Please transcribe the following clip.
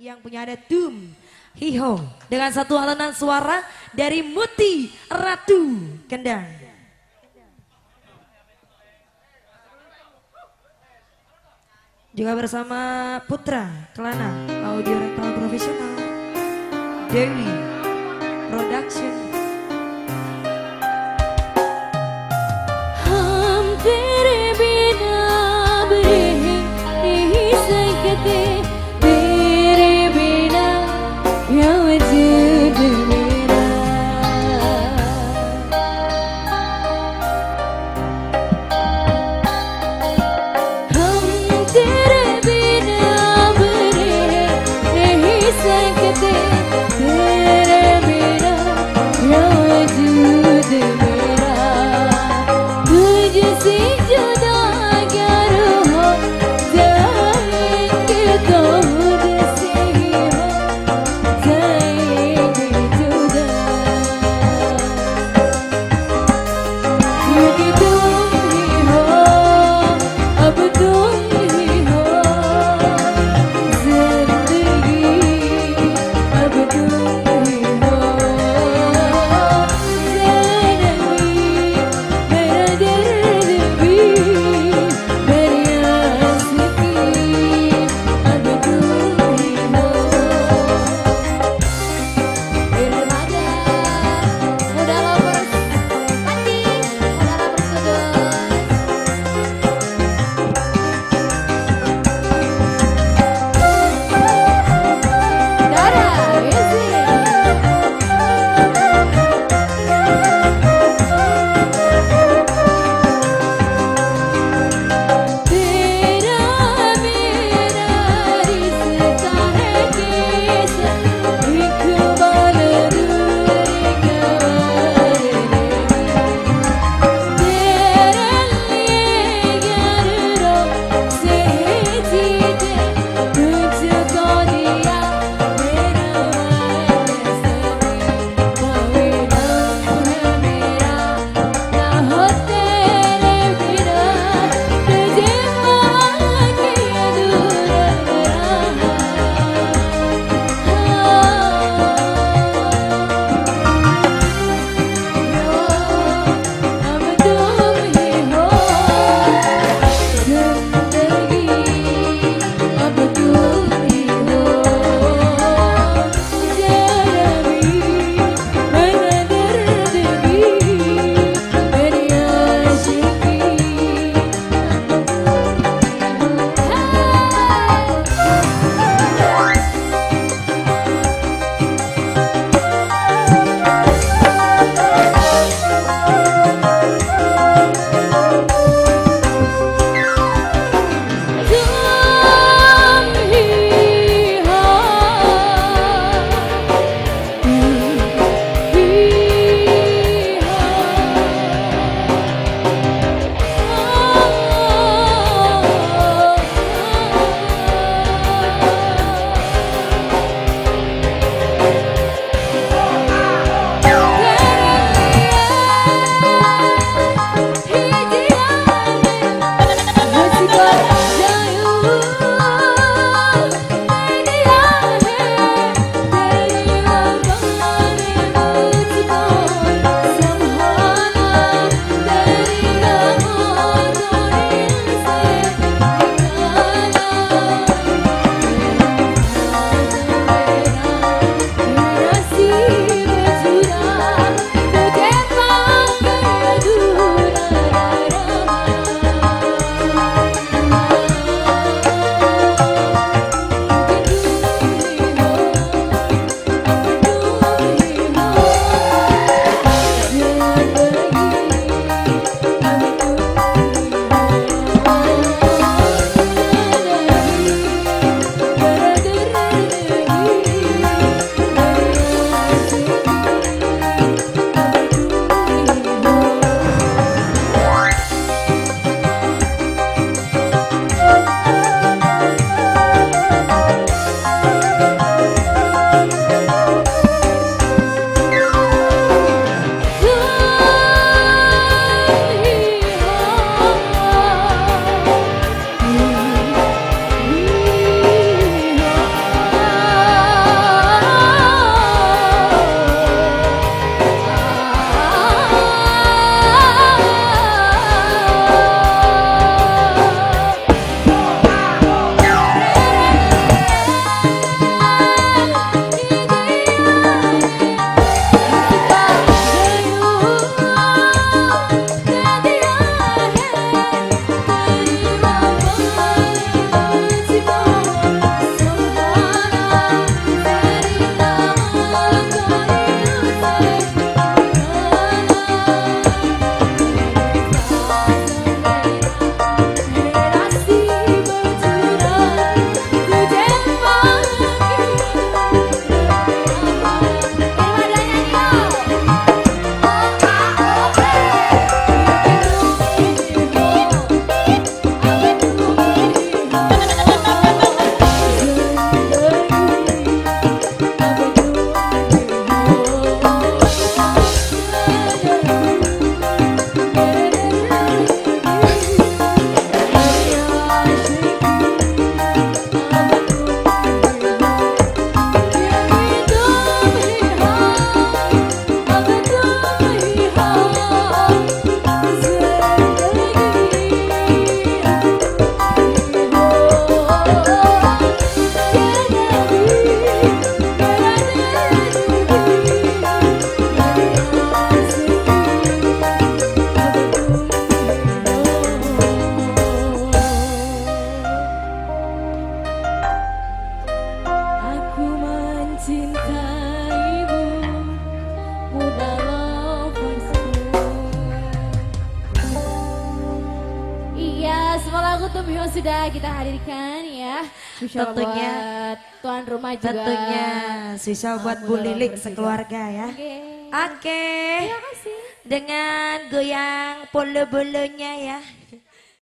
yang punya ada Dum Hiho dengan satu alunan suara dari Muti Ratu Kendang. Juga bersama Putra Kelana Audio Rental Profesional Dewi Production Seja, seja, Mio sudah kita hadirkan ya. Spesial tentunya buat tuan rumah juga. Tentunya spesial buat Bu Lilik sekeluarga ya. Oke. Okay. Okay. Terima kasih. Dengan goyang polo-bolonya ya.